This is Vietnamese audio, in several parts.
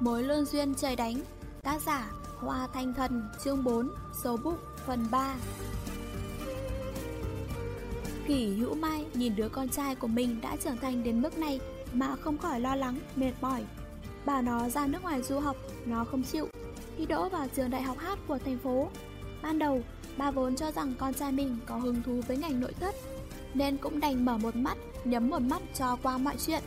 Mối lương duyên trời đánh. Tác giả Hoa Thanh Thần Chương 4 Số bụng Phần 3 Kỷ hữu mai nhìn đứa con trai của mình đã trưởng thành đến mức này Mà không khỏi lo lắng, mệt mỏi. Bảo nó ra nước ngoài du học Nó không chịu. Thi đỗ vào trường đại học hát của thành phố Ban đầu, bà vốn cho rằng con trai mình có hứng thú với ngành nội thất Nên cũng đành mở một mắt, nhắm một mắt cho qua mọi chuyện.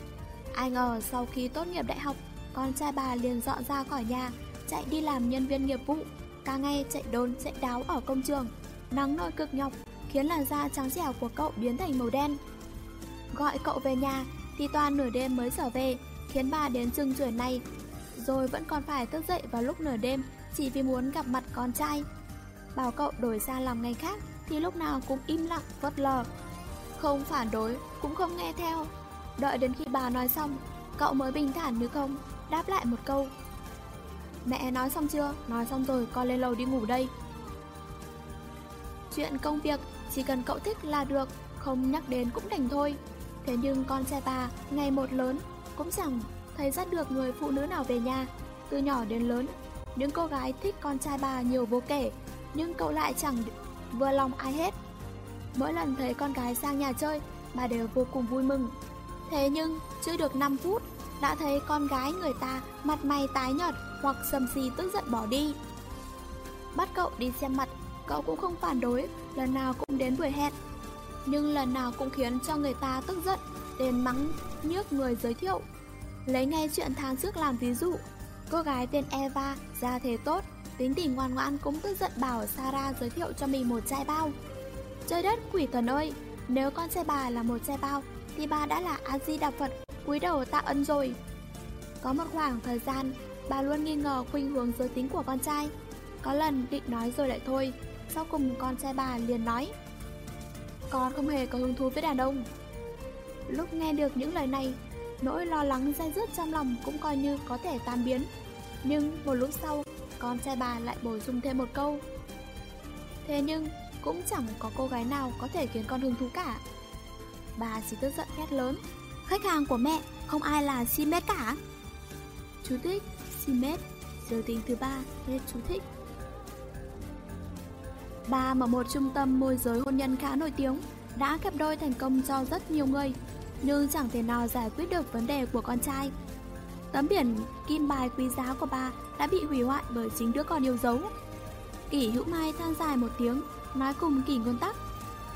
Ai ngờ sau khi tốt nghiệp đại học con trai bà liền dọn ra khỏi nhà, chạy đi làm nhân viên nghiệp vụ, cả ngày chạy đôn chạy đáo ở công trường. Nắng nôi cực nhọc, khiến làn da trắng trẻo của cậu biến thành màu đen. Gọi cậu về nhà, thì toàn nửa đêm mới trở về, khiến bà đến chừng chuyển này. Rồi vẫn còn phải thức dậy vào lúc nửa đêm, chỉ vì muốn gặp mặt con trai. Bảo cậu đổi ra làm ngày khác, thì lúc nào cũng im lặng, vất lờ. Không phản đối, cũng không nghe theo. Đợi đến khi bà nói xong, cậu mới bình thản như không, đáp lại một câu. Mẹ nói xong chưa? Nói xong rồi, con lên lầu đi ngủ đây. Chuyện công việc, chỉ cần cậu thích là được Không nhắc đến cũng đành thôi. Thế nhưng con trai bà, ngày một lớn Cũng chẳng thấy dắt được người phụ nữ nào về nhà. Từ nhỏ đến lớn Những cô gái thích con trai bà nhiều vô kể Nhưng cậu lại chẳng vừa lòng ai hết. Mỗi lần thấy con gái sang nhà chơi Bà đều vô cùng vui mừng. Thế nhưng, chưa được 5 phút đã thấy con gái người ta mặt mày tái nhợt hoặc sầm xì tức giận bỏ đi. Bắt cậu đi xem mặt, cậu cũng không phản đối, lần nào cũng đến buổi hẹn. Nhưng lần nào cũng khiến cho người ta tức giận, đến mắng nhước người giới thiệu. Lấy ngay chuyện tháng trước làm ví dụ, cô gái tên Eva, da thế tốt, tính tình ngoan ngoãn cũng tức giận bảo Sarah giới thiệu cho mình một chai bao. Trời đất quỷ thần ơi, nếu con trai bà là một chai bao, thì bà đã là A-di Đà Phật cúi đầu tạ ân rồi. Có một khoảng thời gian, bà luôn nghi ngờ khuynh hướng giới tính của con trai. Có lần định nói rồi lại thôi, sau cùng con trai bà liền nói Con không hề có hứng thú với đàn ông. Lúc nghe được những lời này, nỗi lo lắng dai dứt trong lòng cũng coi như có thể tan biến. Nhưng một lúc sau, con trai bà lại bổ sung thêm một câu. Thế nhưng, cũng chẳng có cô gái nào có thể khiến con hứng thú cả. Bà chỉ tức giận hét lớn. Khách hàng của mẹ không ai là Simet cả. Chú thích Simet Giới tính thứ ba Hết chú thích. Bà mở một trung tâm môi giới hôn nhân khá nổi tiếng Đã kẹp đôi thành công cho rất nhiều người Nhưng chẳng thể nào giải quyết được vấn đề của con trai. Tấm biển kim bài quý giá của bà đã bị hủy hoại bởi chính đứa con yêu dấu. Kỷ hữu mai than dài một tiếng Nói cùng kỷ ngôn tắc.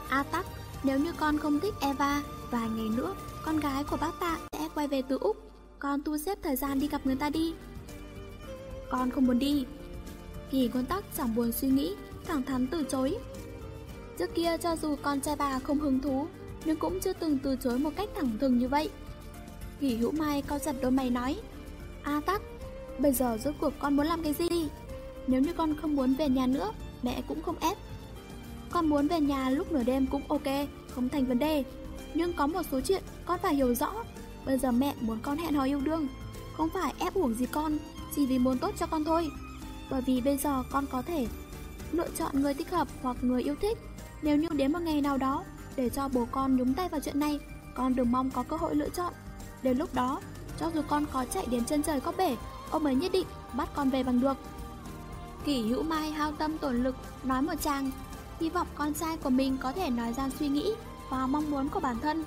A tắc, nếu như con không thích Eva Vài ngày nữa con gái của bác tạ sẽ quay về từ Úc. Con tu xếp thời gian đi gặp người ta đi. Con không muốn đi. Kỳ quân tắc chẳng buồn suy nghĩ, Thẳng thắn từ chối. Trước kia cho dù con trai bà không hứng thú, Nhưng cũng chưa từng từ chối một cách thẳng thừng như vậy. Kỳ hữu mai cao giật đôi mày nói, A tắc, Bây giờ rốt cuộc con muốn làm cái gì? Nếu như con không muốn về nhà nữa, Mẹ cũng không ép. Con muốn về nhà lúc nửa đêm cũng ok, Không thành vấn đề nhưng có một số chuyện con phải hiểu rõ. Bây giờ mẹ muốn con hẹn hò yêu đương, Không phải ép uổng gì con, Chỉ vì muốn tốt cho con thôi. Bởi vì bây giờ con có thể Lựa chọn người thích hợp hoặc người yêu thích. Nếu như đến một ngày nào đó Để cho bố con nhúng tay vào chuyện này, Con đừng mong có cơ hội lựa chọn. Đến lúc đó, Cho dù con có chạy đến chân trời có bể, Ông ấy nhất định bắt con về bằng được. Kỷ hữu mai hao tâm tổn lực, Nói một chàng, Hy vọng con trai của mình có thể nói ra suy nghĩ và mong muốn của bản thân.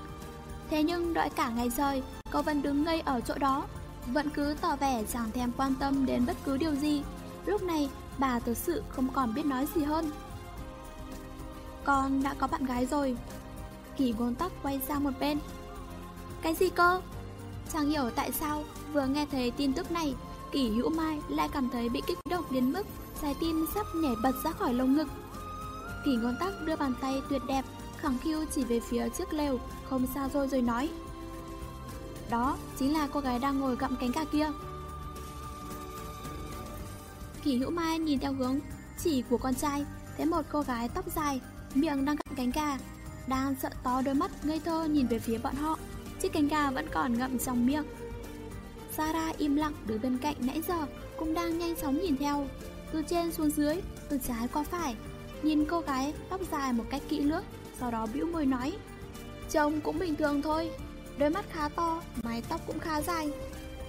Thế nhưng đợi cả ngày rời, cô vẫn đứng ngây ở chỗ đó, vẫn cứ tỏ vẻ chẳng thèm quan tâm đến bất cứ điều gì. Lúc này, bà thực sự không còn biết nói gì hơn. Con đã có bạn gái rồi. Kỳ ngôn tắc quay sang một bên. Cái gì cơ? Chẳng hiểu tại sao vừa nghe thấy tin tức này, Kỳ Hữu Mai lại cảm thấy bị kích động đến mức trái tim sắp nhảy bật ra khỏi lồng ngực. Kỳ ngôn tắc đưa bàn tay tuyệt đẹp Khẳng khiu chỉ về phía trước lều, Không xa rồi rồi nói. Đó chính là cô gái đang ngồi gặm cánh gà kia. Kỷ hữu mai nhìn theo hướng Chỉ của con trai, Thấy một cô gái tóc dài, Miệng đang gặm cánh gà, Đang sợ to đôi mắt ngây thơ nhìn về phía bọn họ. Chiếc cánh gà vẫn còn ngậm trong miệng. Sarah im lặng đứng bên cạnh nãy giờ, Cũng đang nhanh chóng nhìn theo. Từ trên xuống dưới, Từ trái qua phải, Nhìn cô gái tóc dài một cách kỹ lưỡng sau đó bĩu môi nói. Trông cũng bình thường thôi Đôi mắt khá to, mái tóc cũng khá dài.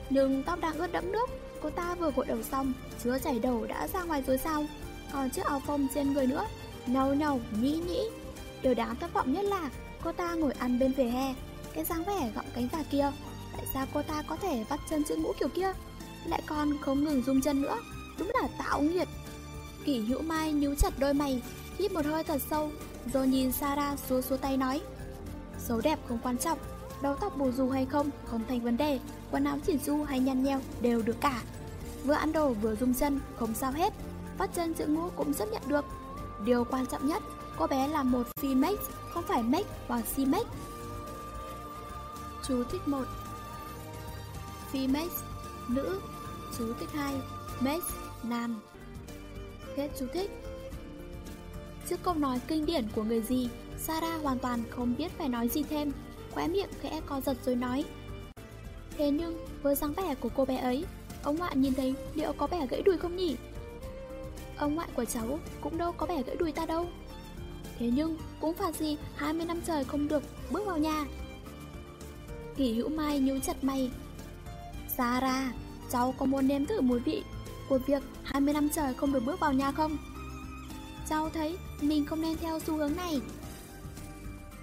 Nhưng tóc đang ướt đẫm nước Cô ta vừa gội đầu xong chứa chảy đầu đã ra ngoài rồi sao? Còn chiếc áo phông trên người nữa Nâu nâu, nhĩ nhĩ. Điều đáng thất vọng nhất là Cô ta ngồi ăn bên vỉa hè Cái dáng vẻ gọng cánh gà kia. Tại sao cô ta có thể vắt chân chữ mũ kiểu kia? Lại còn không ngừng rung chân nữa Đúng là tạo nghiệt. Kỷ hữu mai nhíu chặt đôi mày Hít một hơi thật sâu rồi nhìn Sarah xua xua tay nói, Xấu đẹp không quan trọng Đầu tóc bù dù hay không không thành vấn đề, Quần áo chỉn chu hay nhăn nheo đều được cả. Vừa ăn đồ vừa rung chân, không sao hết, Vắt chân chữ ngũ cũng chấp nhận được. Điều quan trọng nhất, Cô bé là một phi make Không phải make hoặc si make Chú thích 1 Phi make Nữ. Chú thích 2 Make Nam. Hết chú thích. Trước câu nói kinh điển của người gì? Sarah hoàn toàn không biết phải nói gì thêm. Khóe miệng khẽ co giật rồi nói. Thế nhưng với dáng vẻ của cô bé ấy Ông ngoại nhìn thấy liệu có vẻ gãy đùi không nhỉ? Ông ngoại của cháu cũng đâu có vẻ gãy đùi ta đâu. Thế nhưng cũng phạt gì 20 năm trời không được bước vào nhà? Kỷ hữu mai nhíu chặt mày. Sarah, cháu có muốn nếm thử mùi vị của việc 20 năm trời không được bước vào nhà không? Cháu thấy mình không nên theo xu hướng này.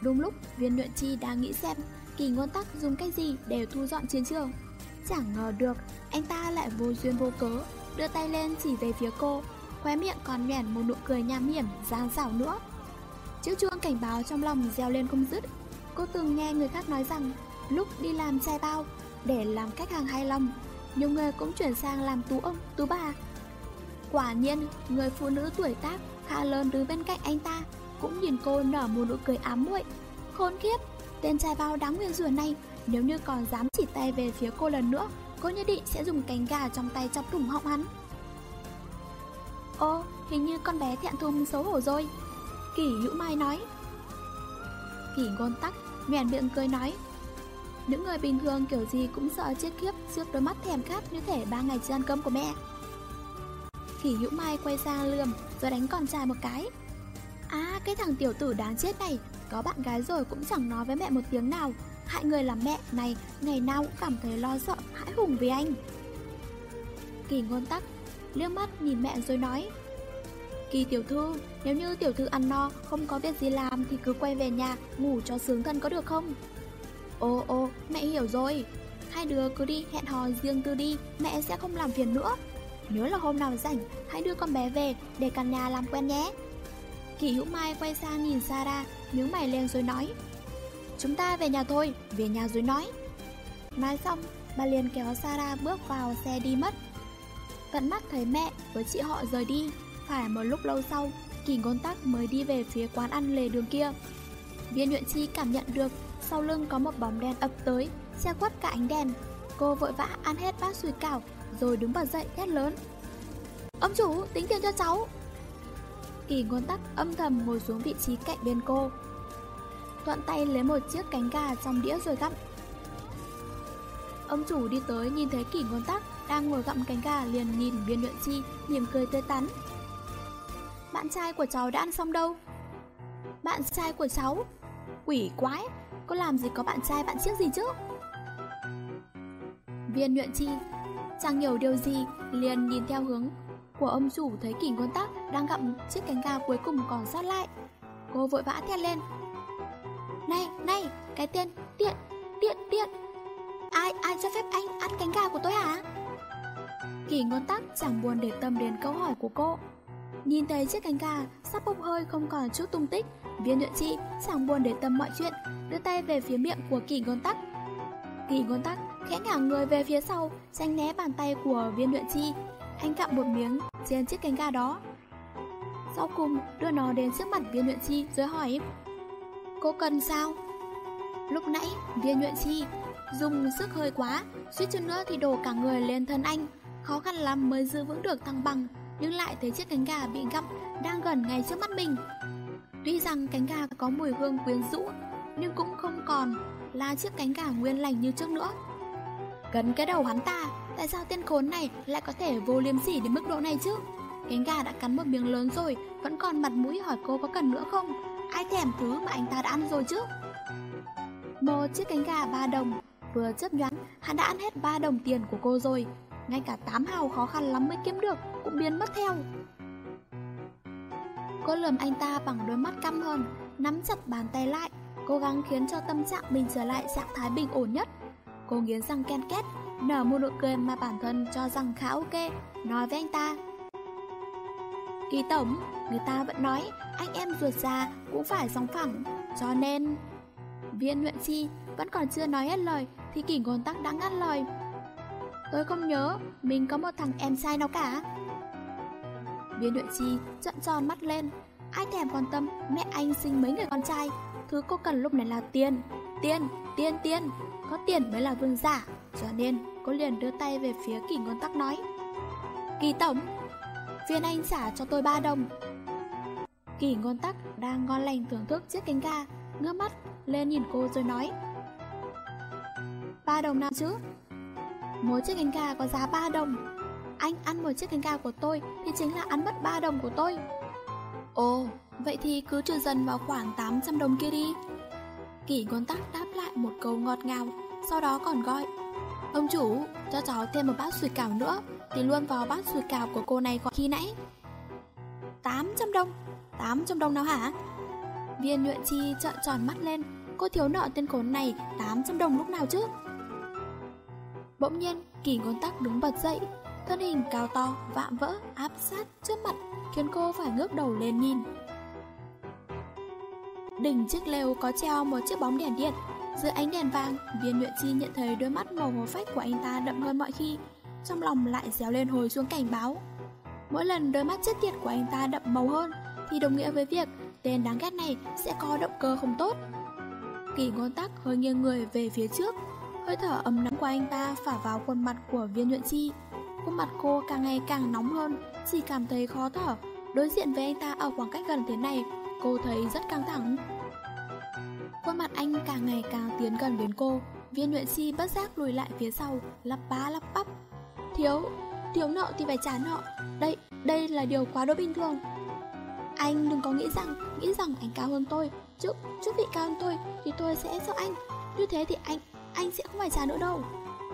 Đúng lúc viên luyện chi đang nghĩ xem kỳ ngôn tắc dùng cách gì để thu dọn chiến trường. Chẳng ngờ được anh ta lại vô duyên vô cớ Đưa tay lên chỉ về phía cô Khóe miệng còn nhoẻn một nụ cười nham hiểm gian xảo nữa. Chiếc chuông cảnh báo trong lòng reo lên không dứt Cô từng nghe người khác nói rằng Lúc đi làm chai bao Để làm khách hàng hài lòng Nhiều người cũng chuyển sang làm tú ông, tú bà. Quả nhiên Người phụ nữ tuổi tác khá lớn đứng bên cạnh anh ta Cũng nhìn cô nở một nụ cười ám muội. Khốn kiếp Tên trai bao đáng nguyên rủa này Nếu như còn dám chỉ tay về phía cô lần nữa Cô nhất định sẽ dùng cánh gà trong tay chọc thủng họng hắn. Ô, hình như con bé thẹn thùng xấu hổ rồi. Kỷ hữu mai nói. Kỷ ngôn tắc, mèn miệng cười nói. Những người bình thường kiểu gì cũng sợ chết khiếp trước đôi mắt thèm khát như thể ba ngày chưa ăn cơm của mẹ. Kỷ hữu mai quay sang lườm, rồi đánh con trai một cái. À cái thằng tiểu tử đáng chết này, Có bạn gái rồi cũng chẳng nói với mẹ một tiếng nào. Hại người làm mẹ, này, Ngày nào cũng cảm thấy lo sợ, hãi hùng vì anh. Kỳ ngôn tắc, liếc mắt nhìn mẹ rồi nói, Kỳ tiểu thư, Nếu như tiểu thư ăn no, Không có việc gì làm Thì cứ quay về nhà, Ngủ cho sướng thân có được không? Ô ô mẹ hiểu rồi. Hai đứa cứ đi hẹn hò riêng tư đi, Mẹ sẽ không làm phiền nữa. Nhớ là hôm nào rảnh, Hãy đưa con bé về Để cả nhà làm quen nhé. Kỳ hữu mai quay sang nhìn Sarah miếng mày lên rồi nói, Chúng ta về nhà thôi, Về nhà rồi nói. Nói xong, Bà liền kéo Sarah bước vào xe đi mất. Tận mắt thấy mẹ với chị họ rời đi, Phải một lúc lâu sau, Kỳ ngôn tắc mới đi về phía quán ăn lề đường kia. Viên nhuận chi cảm nhận được Sau lưng có một bóng đen ập tới, Che khuất cả ánh đèn. Cô vội vã ăn hết bát sủi cảo rồi đứng bật dậy, hét lớn. Ông chủ, tính tiền cho cháu. Kỳ ngôn tắc âm thầm ngồi xuống vị trí cạnh bên cô, Thuận tay lấy một chiếc cánh gà trong đĩa rồi gặm. Ông chủ đi tới nhìn thấy kỷ ngôn tắc đang ngồi gặm cánh gà liền nhìn viên luyện chi, mỉm cười tươi tắn. Bạn trai của cháu đã ăn xong đâu? Bạn trai của cháu? Quỷ quái, Có làm gì có bạn trai bạn chiếc gì chứ? Viên luyện chi Chẳng hiểu điều gì liền nhìn theo hướng của ông chủ thấy kỷ quân tắc đang gặm chiếc cánh gà cuối cùng còn sót lại. Cô vội vã thét lên. Này, này, cái tên tiện, tiện, tiện Ai, ai cho phép anh ăn cánh gà của tôi hả? Kỳ ngôn tắc chẳng buồn để tâm đến câu hỏi của cô. Nhìn thấy chiếc cánh gà sắp bốc hơi không còn chút tung tích Viên nhuận chi chẳng buồn để tâm mọi chuyện Đưa tay về phía miệng của kỳ ngôn tắc. Kỳ ngôn tắc khẽ ngả người về phía sau Tránh né bàn tay của viên luyện chi. Anh cặm một miếng trên chiếc cánh gà đó. Sau cùng, đưa nó đến trước mặt viên luyện chi rồi hỏi, Cô cần sao? Lúc nãy, viên luyện chi dùng sức hơi quá, Suýt chút nữa thì đổ cả người lên thân anh. Khó khăn lắm mới giữ vững được thăng bằng, Nhưng lại thấy chiếc cánh gà bị gặm Đang gần ngay trước mắt mình. Tuy rằng cánh gà có mùi hương quyến rũ, Nhưng cũng không còn là chiếc cánh gà nguyên lành như trước nữa. Gần cái đầu hắn ta. Tại sao tên khốn này lại có thể vô liêm sỉ đến mức độ này chứ? Cánh gà đã cắn một miếng lớn rồi Vẫn còn mặt mũi hỏi cô có cần nữa không? Ai thèm thứ mà anh ta đã ăn rồi chứ? Một chiếc cánh gà ba đồng Vừa chớp nhoáng hắn đã ăn hết 3 đồng tiền của cô rồi. Ngay cả 8 hào khó khăn lắm mới kiếm được Cũng biến mất theo. Cô lườm anh ta bằng đôi mắt căm hơn, Nắm chặt bàn tay lại Cố gắng khiến cho tâm trạng mình trở lại trạng thái bình ổn nhất. Cô nghiến răng ken két Nở một nụ cười mà bản thân cho rằng khá ok. Nói với anh ta. Kỳ tổng, người ta vẫn nói Anh em ruột già cũng phải sóng phẳng. Cho nên Viên huyện Chi vẫn còn chưa nói hết lời Thì kỷ ngôn tắc đã ngắt lời. Tôi không nhớ Mình có một thằng em trai nào cả. Viên huyện Chi trợn tròn mắt lên. Ai thèm quan tâm mẹ anh sinh mấy người con trai? Thứ cô cần lúc này là tiền. Tiền, tiền, tiền. Có tiền mới là vương giả, Cho nên cô liền đưa tay về phía kỳ ngôn tắc nói Kỳ tổng, Viên anh trả cho tôi 3 đồng. Kỳ ngôn tắc đang ngon lành thưởng thức chiếc cánh gà Ngước mắt lên nhìn cô rồi nói, ba đồng nào chứ? Mỗi chiếc cánh gà có giá 3 đồng. Anh ăn một chiếc cánh gà của tôi Thì chính là ăn mất 3 đồng của tôi. Ồ, Vậy thì cứ trừ dần vào khoảng 800 đồng kia đi. Kỷ ngôn tắc đáp lại một câu ngọt ngào. Sau đó còn gọi Ông chủ cho cháu thêm một bát sủi cảo nữa Thì luôn vào bát sủi cảo của cô này khi nãy. 800 đồng 800 đồng nào hả? Viên nhuận chi trợn tròn mắt lên Cô thiếu nợ tên khốn này 800 đồng lúc nào chứ? Bỗng nhiên kỳ ngón tắc đứng bật dậy Thân hình cao to, vạm vỡ, áp sát trước mặt Khiến cô phải ngước đầu lên nhìn. Đỉnh chiếc lều có treo một chiếc bóng đèn điện dưới ánh đèn vàng, viên nhuận chi nhận thấy đôi mắt màu hồ phách của anh ta đậm hơn mọi khi Trong lòng lại déo lên hồi xuống cảnh báo. Mỗi lần đôi mắt chết tiệt của anh ta đậm màu hơn Thì đồng nghĩa với việc tên đáng ghét này sẽ có động cơ không tốt. Kỳ ngôn tắc hơi nghiêng người về phía trước Hơi thở ấm nóng của anh ta phả vào khuôn mặt của viên nhuận chi. Khuôn mặt cô càng ngày càng nóng hơn Chỉ cảm thấy khó thở. Đối diện với anh ta ở khoảng cách gần thế này Cô thấy rất căng thẳng. Khuôn mặt anh càng ngày càng tiến gần đến cô Viên luyện si bất giác lùi lại phía sau Lắp bá lắp bắp. Thiếu, thiếu nợ thì phải trả nợ. Đây, đây là điều quá đỗi bình thường. Anh đừng có nghĩ rằng Nghĩ rằng anh cao hơn tôi. Chứ, trước vị cao hơn tôi Thì tôi sẽ sợ anh. Như thế thì anh, anh sẽ không phải trả nữa đâu.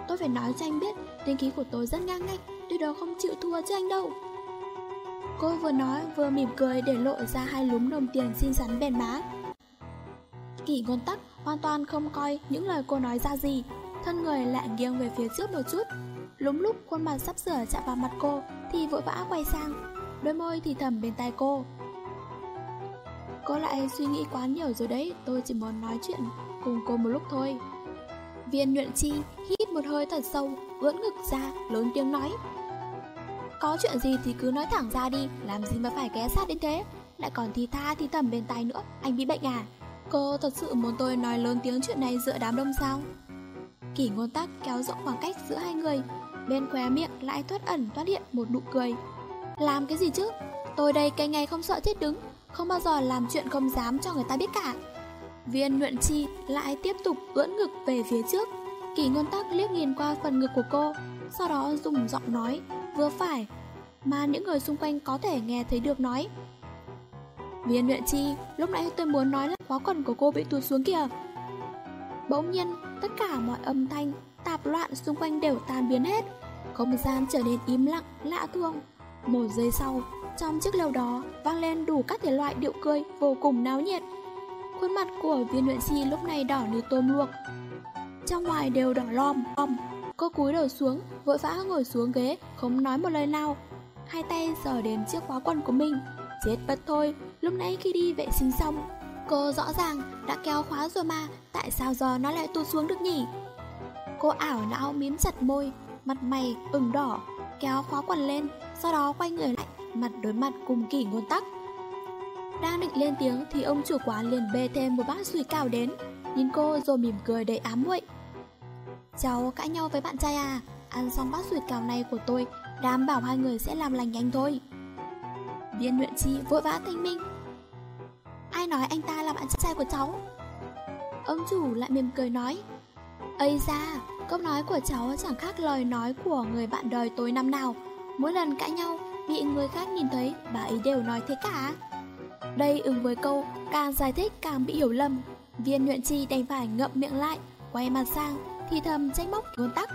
Tôi phải nói cho anh biết Tính khí của tôi rất ngang ngạnh Tôi đâu không chịu thua cho anh đâu. Cô vừa nói vừa mỉm cười để lộ ra hai lúm đồng tiền xinh xắn bền má Kỷ ngôn tắc, hoàn toàn không coi những lời cô nói ra gì. Thân người lại nghiêng về phía trước một chút. Lúng lúc khuôn mặt sắp sửa chạm vào mặt cô Thì vội vã quay sang. Đôi môi thì thầm bên tai cô. Cô lại suy nghĩ quá nhiều rồi đấy, Tôi chỉ muốn nói chuyện cùng cô một lúc thôi. Viên nhuận chi hít một hơi thật sâu Ưỡn ngực ra, lớn tiếng nói. Có chuyện gì thì cứ nói thẳng ra đi, Làm gì mà phải ghé sát đến thế? Lại còn thì tha thì thầm bên tai nữa, Anh bị bệnh à? Cô thật sự muốn tôi nói lớn tiếng chuyện này giữa đám đông sao? Kỷ ngôn tắc kéo rộng khoảng cách giữa hai người, Bên khóe miệng lại thoát ẩn thoát hiện một nụ cười. Làm cái gì chứ? Tôi đây cây ngày không sợ chết đứng, Không bao giờ làm chuyện không dám cho người ta biết cả. Viên nhuận chi lại tiếp tục ưỡn ngực về phía trước. Kỷ ngôn tắc liếc nhìn qua phần ngực của cô, Sau đó dùng giọng nói Vừa phải Mà những người xung quanh có thể nghe thấy được nói. Viên luyện chi Lúc nãy tôi muốn nói là khóa quần của cô bị tụt xuống kìa. Bỗng nhiên Tất cả mọi âm thanh Tạp loạn xung quanh đều tan biến hết. Không gian trở nên im lặng, lạ thương Một giây sau Trong chiếc lều đó vang lên đủ các thể loại điệu cười Vô cùng náo nhiệt. Khuôn mặt của viên luyện Chi lúc này đỏ như tôm luộc. Trong ngoài đều đỏ lom lom. Cô cúi đầu xuống Vội vã ngồi xuống ghế Không nói một lời nào. Hai tay sờ đến chiếc khóa quần của mình. Chết bất thôi. Lúc nãy khi đi vệ sinh xong, Cô rõ ràng đã kéo khóa rồi mà. Tại sao giờ nó lại tụt xuống được nhỉ? Cô ảo não miếm chặt môi, Mặt mày ửng đỏ, Kéo khóa quần lên, Sau đó quay người lại, Mặt đối mặt cùng kỷ ngôn tắc. Đang định lên tiếng thì ông chủ quán liền bê thêm một bát sủi cảo đến. Nhìn cô rồi mỉm cười đầy ám muội. Cháu cãi nhau với bạn trai à? Ăn xong bát sủi cảo này của tôi Đảm bảo hai người sẽ làm lành nhanh thôi. Viên huyện chi vội vã thanh minh Ai nói anh ta là bạn trai của cháu Ông chủ lại mềm cười nói, Ây ra Câu nói của cháu chẳng khác lời nói của người bạn đời tối năm nào Mỗi lần cãi nhau, Bị người khác nhìn thấy, Bà ấy đều nói thế cả đây ứng với câu, càng giải thích càng bị hiểu lầm Viên nhuận chi đành phải ngậm miệng lại, Quay mặt sang, thì thầm trách móc ngôn tắc.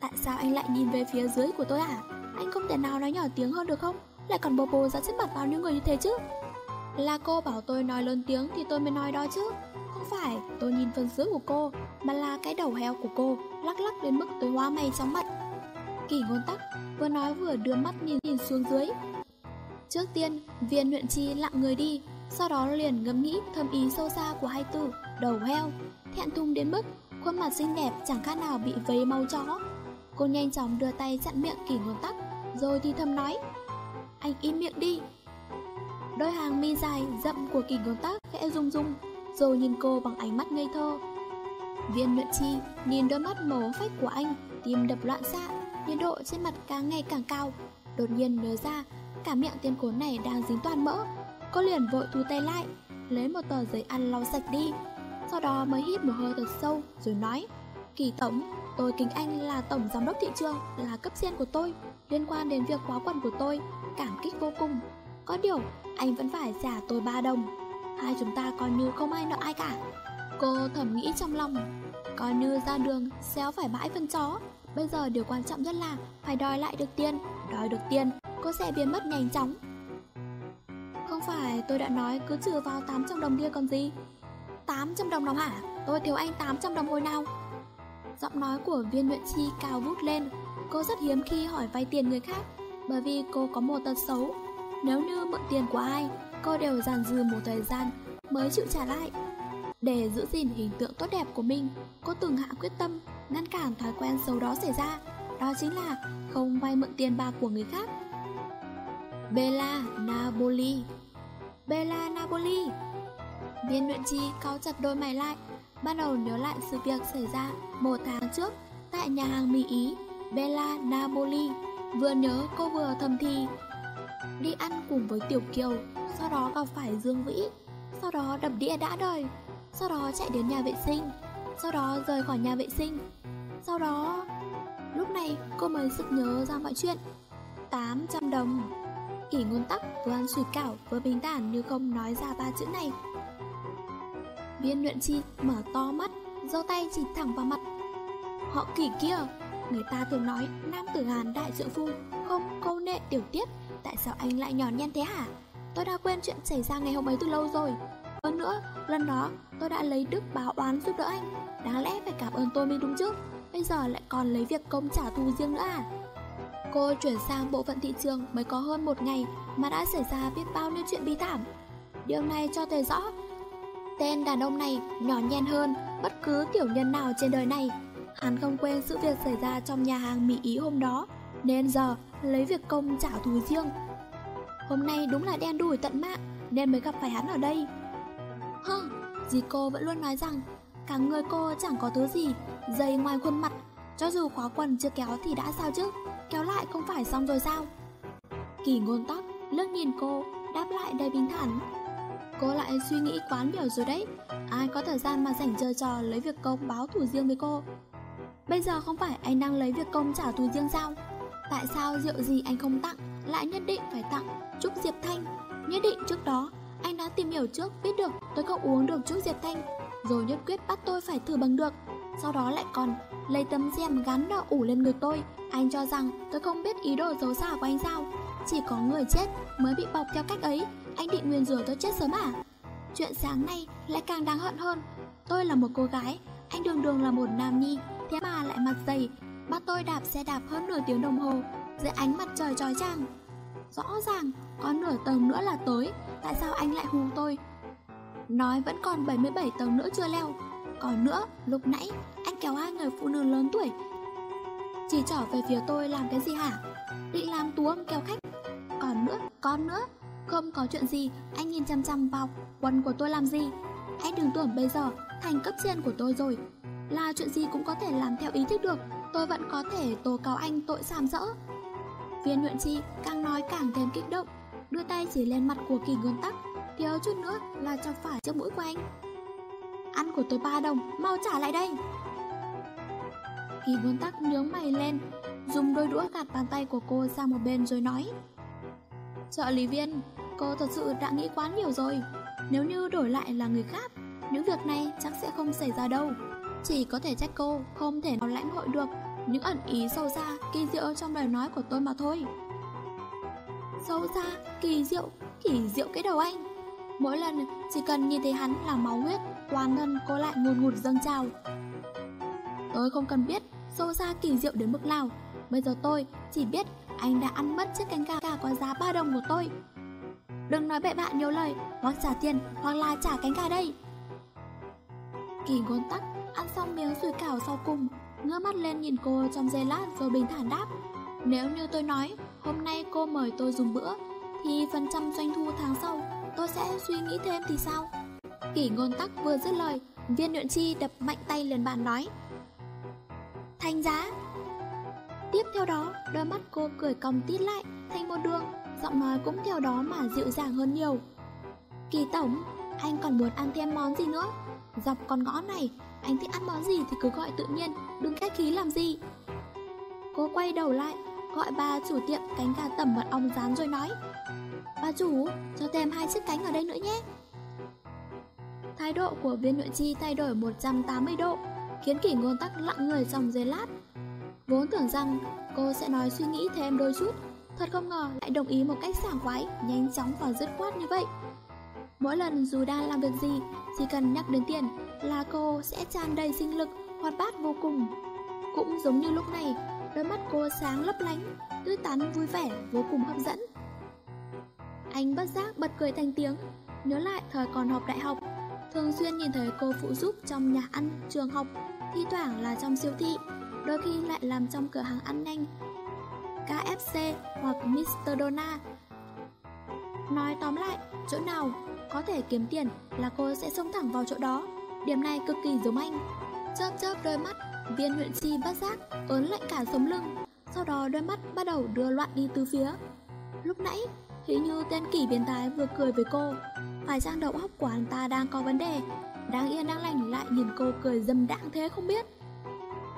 Tại sao anh lại nhìn về phía dưới của tôi à? Anh không thể nào nói nhỏ tiếng hơn được không? Lại còn bồ bồ ra trước mặt bao nhiêu người như thế chứ? Là cô bảo tôi nói lớn tiếng thì tôi mới nói đó chứ. Không phải, tôi nhìn phần dưới của cô, Mà là cái đầu heo của cô, Lắc lắc đến mức tôi hoa mày chóng mặt. Kỳ ngôn tắc, vừa nói vừa đưa mắt nhìn nhìn xuống dưới. Trước tiên, viên luyện chi lặng người đi, Sau đó liền ngẫm nghĩ thâm ý sâu xa của hai từ Đầu heo. Thẹn thùng đến mức khuôn mặt xinh đẹp chẳng khác nào bị vấy màu chó. Cô nhanh chóng đưa tay chặn miệng kỳ ngôn tắc, Rồi thì thầm nói anh im miệng đi. Đôi hàng mi dài, rậm của kỳ ngôn tác khẽ rung rung, Rồi nhìn cô bằng ánh mắt ngây thơ. Viên luyện chi nhìn đôi mắt màu phách của anh, Tim đập loạn xạ, Nhiệt độ trên mặt càng ngày càng cao. Đột nhiên nhớ ra, Cả miệng tiền cố này đang dính toàn mỡ. Cô liền vội thu tay lại, Lấy một tờ giấy ăn lau sạch đi. Sau đó mới hít một hơi thật sâu, Rồi nói, Kỳ tổng, Tôi kính anh là tổng giám đốc thị trường, Là cấp trên của tôi. Liên quan đến việc khóa quần của tôi, Cảm kích vô cùng. Có điều, anh vẫn phải trả tôi 3 đồng. Hai chúng ta coi như không ai nợ ai cả. Cô thầm nghĩ trong lòng. Coi như ra đường xéo phải bãi phân chó. Bây giờ điều quan trọng nhất là Phải đòi lại được tiền. Đòi được tiền, Cô sẽ biến mất nhanh chóng. Không phải tôi đã nói cứ trừ vào 800 đồng kia còn gì? 800 đồng đồng hả? Tôi thiếu anh 800 đồng hồi nào? Giọng nói của viên luyện chi cao vút lên. Cô rất hiếm khi hỏi vay tiền người khác Bởi vì cô có một tật xấu nếu như mượn tiền của ai, cô đều dàn dư một thời gian mới chịu trả lại. Để giữ gìn hình tượng tốt đẹp của mình, cô từng hạ quyết tâm ngăn cản thói quen xấu đó xảy ra. Đó chính là không vay mượn tiền bạc của người khác. Bella Napoli Bella Napoli Viên luyện chi cao chặt đôi mày lại Bắt đầu nhớ lại sự việc xảy ra một tháng trước Tại nhà hàng Mỹ Ý Bella Napoli Vừa nhớ cô vừa thầm thì đi ăn cùng với Tiểu Kiều, sau đó gặp phải Dương Vĩ, sau đó đập đĩa đã đời, sau đó chạy đến nhà vệ sinh, sau đó rời khỏi nhà vệ sinh, sau đó... Lúc này cô mới sực nhớ ra mọi chuyện. 800 đồng. Kỷ ngôn tắc vừa ăn sủi cảo vừa bình thản như không nói ra ba chữ này. Viên luyện chi mở to mắt giơ tay chỉ thẳng vào mặt. Họ kỷ kia Người ta thường nói, nam tử hàn đại trượng phu Không câu nệ tiểu tiết, Tại sao anh lại nhỏ nhen thế hả? Tôi đã quên chuyện xảy ra ngày hôm ấy từ lâu rồi. Hơn nữa, lần đó tôi đã lấy đức báo oán giúp đỡ anh. Đáng lẽ phải cảm ơn tôi mới đúng chứ. Bây giờ lại còn lấy việc công trả thù riêng nữa à? Cô chuyển sang bộ phận thị trường mới có hơn một ngày Mà đã xảy ra biết bao nhiêu chuyện bi thảm. Điều này cho thấy rõ, Tên đàn ông này nhỏ nhen hơn bất cứ tiểu nhân nào trên đời này. Hắn không quên sự việc xảy ra trong nhà hàng Mỹ Ý hôm đó Nên giờ lấy việc công trả thù riêng. Hôm nay đúng là đen đủi tận mạng Nên mới gặp phải hắn ở đây. Hơ, dì cô vẫn luôn nói rằng Cả người cô chẳng có thứ gì Dày ngoài khuôn mặt Cho dù khóa quần chưa kéo thì đã sao chứ Kéo lại không phải xong rồi sao? Kỳ ngôn tóc lướt nhìn cô Đáp lại đầy bình thản. Cô lại suy nghĩ quán nhiều rồi đấy Ai có thời gian mà rảnh chơi trò lấy việc công báo thù riêng với cô? Bây giờ không phải anh đang lấy việc công trả thù riêng sao Tại sao rượu gì anh không tặng, Lại nhất định phải tặng Trúc Diệp Thanh? Nhất định trước đó, Anh đã tìm hiểu trước, biết được tôi không uống được Trúc Diệp Thanh, Rồi nhất quyết bắt tôi phải thử bằng được. Sau đó lại còn lấy tấm rèm gắn đỏ ủ lên người tôi. Anh cho rằng tôi không biết ý đồ xấu xa của anh sao? Chỉ có người chết mới bị bọc theo cách ấy. Anh định nguyên rủa tôi chết sớm à? Chuyện sáng nay lại càng đáng hận hơn. Tôi là một cô gái, Anh đường đường là một nam nhi. Thế mà lại mặt dày. Bắt tôi đạp xe đạp hơn nửa tiếng đồng hồ Dưới ánh mặt trời trói chang Rõ ràng có nửa tầng nữa là tới Tại sao anh lại hù tôi? Nói vẫn còn 77 tầng nữa chưa leo. Còn nữa lúc nãy Anh kéo hai người phụ nữ lớn tuổi. Chỉ trở về phía tôi làm cái gì hả? Định làm tú âm kéo khách. Còn nữa, còn nữa. Không có chuyện gì Anh nhìn chăm chăm vào quần của tôi làm gì? Anh đừng tưởng bây giờ thành cấp trên của tôi rồi. Là chuyện gì cũng có thể làm theo ý thích được tôi vẫn có thể tố cáo anh tội sàm dỡ. Viên huyện chi càng nói càng thêm kích động, đưa tay chỉ lên mặt của kỳ ngôn tắc, thiếu chút nữa là chọc phải trước mũi của anh. Ăn của tôi ba đồng, mau trả lại đây. Kỳ ngôn tắc nhướng mày lên, dùng đôi đũa gạt bàn tay của cô sang một bên rồi nói. Trợ lý viên, cô thật sự đã nghĩ quá nhiều rồi. Nếu như đổi lại là người khác, những việc này chắc sẽ không xảy ra đâu. Chỉ có thể trách cô không thể nào lãnh hội được những ẩn ý sâu xa, kỳ diệu trong lời nói của tôi mà thôi. Sâu xa, kỳ diệu, kỳ diệu cái đầu anh. Mỗi lần chỉ cần nhìn thấy hắn là máu huyết, toàn thân cô lại ngùn ngụt dâng trào. Tôi không cần biết sâu xa kỳ diệu đến mức nào, bây giờ tôi chỉ biết anh đã ăn mất chiếc cánh gà có giá 3 đồng của tôi. Đừng nói bậy bạ nhiều lời, hoặc trả tiền hoặc là trả cánh gà đây. Kỳ ngôn tắc ăn xong miếng sủi cảo sau cùng, ngơ mắt lên nhìn cô trong giây lát rồi bình thản đáp. Nếu như tôi nói hôm nay cô mời tôi dùng bữa, thì phần trăm doanh thu tháng sau tôi sẽ suy nghĩ thêm thì sao? Kỷ ngôn tắc vừa dứt lời, viên nhuận chi đập mạnh tay lên bàn nói. Thành giá! Tiếp theo đó, đôi mắt cô cười cong tít lại thành một đường, giọng nói cũng theo đó mà dịu dàng hơn nhiều. Kỳ tổng, anh còn muốn ăn thêm món gì nữa? Dọc con ngõ này, anh thích ăn món gì thì cứ gọi tự nhiên, đừng khách khí làm gì. Cô quay đầu lại, gọi bà chủ tiệm cánh gà tẩm mật ong rán rồi nói Bà chủ, cho thêm hai chiếc cánh ở đây nữa nhé. Thái độ của viên nội chi thay đổi 180 độ, khiến kỷ ngôn tắc lặng người dòng giây lát. Vốn tưởng rằng cô sẽ nói suy nghĩ thêm đôi chút, thật không ngờ lại đồng ý một cách sảng khoái, nhanh chóng và dứt khoát như vậy. Mỗi lần dù đang làm việc gì, chỉ cần nhắc đến tiền là cô sẽ tràn đầy sinh lực, hoạt bát vô cùng. Cũng giống như lúc này, đôi mắt cô sáng lấp lánh, tươi tắn vui vẻ, vô cùng hấp dẫn. Anh bất giác bật cười thành tiếng, nhớ lại thời còn học đại học, thường xuyên nhìn thấy cô phụ giúp trong nhà ăn, trường học, thi thoảng là trong siêu thị, đôi khi lại làm trong cửa hàng ăn nhanh KFC hoặc Mr. Dona. Nói tóm lại, chỗ nào có thể kiếm tiền là cô sẽ xông thẳng vào chỗ đó. Điểm này cực kỳ giống anh. Chớp chớp đôi mắt, viên huyện si bắt giác, ớn lạnh cả sống lưng. Sau đó đôi mắt bắt đầu đưa loạn đi từ phía. Lúc nãy, hình như tên kỷ biến thái vừa cười với cô. Phải chăng đầu óc của anh ta đang có vấn đề? Đang yên đang lành lại nhìn cô cười dâm đãng thế không biết.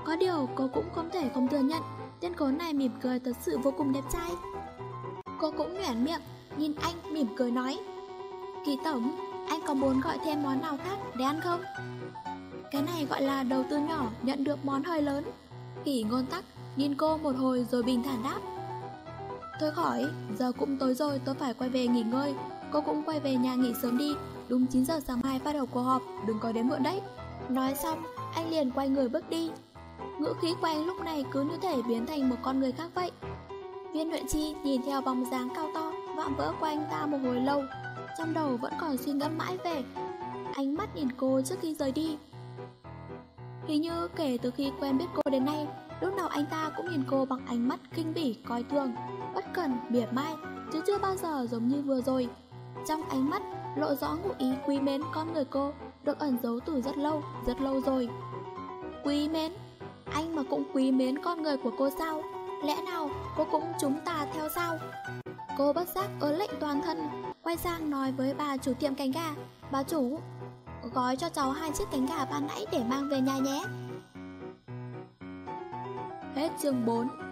Có điều cô cũng không thể không thừa nhận Tên cố này mỉm cười thật sự vô cùng đẹp trai Cô cũng nhoẻn miệng Nhìn anh mỉm cười nói Kỳ tổng, anh có muốn gọi thêm món nào khác để ăn không? Cái này gọi là đầu tư nhỏ nhận được món hơi lớn. Kỳ ngôn tắc nhìn cô một hồi rồi bình thản đáp. Thôi khỏi, giờ cũng tối rồi tôi phải quay về nghỉ ngơi. Cô cũng quay về nhà nghỉ sớm đi. Đúng 9 giờ sáng mai bắt đầu cuộc họp, đừng có đến muộn đấy. Nói xong, anh liền quay người bước đi. Ngữ khí của anh lúc này cứ như thể biến thành một con người khác vậy. Viên huyện chi nhìn theo bóng dáng cao to Vạm vỡ của anh ta một hồi lâu. Trong đầu vẫn còn suy ngẫm mãi về Ánh mắt nhìn cô trước khi rời đi. Hình như kể từ khi quen biết cô đến nay Lúc nào anh ta cũng nhìn cô bằng ánh mắt kinh bỉ, coi thường Bất cần, mỉa mai Chứ chưa bao giờ giống như vừa rồi. Trong ánh mắt lộ rõ ngụ ý quý mến con người cô Được ẩn giấu từ rất lâu, rất lâu rồi. Quý mến? Anh mà cũng quý mến con người của cô sao? Lẽ nào cô cũng chúng ta theo sao? Cô bất giác ớn lệnh toàn thân. Quay sang nói với bà chủ tiệm cánh gà. Bà chủ, Gói cho cháu hai chiếc cánh gà ban nãy để mang về nhà nhé. Hết chương 4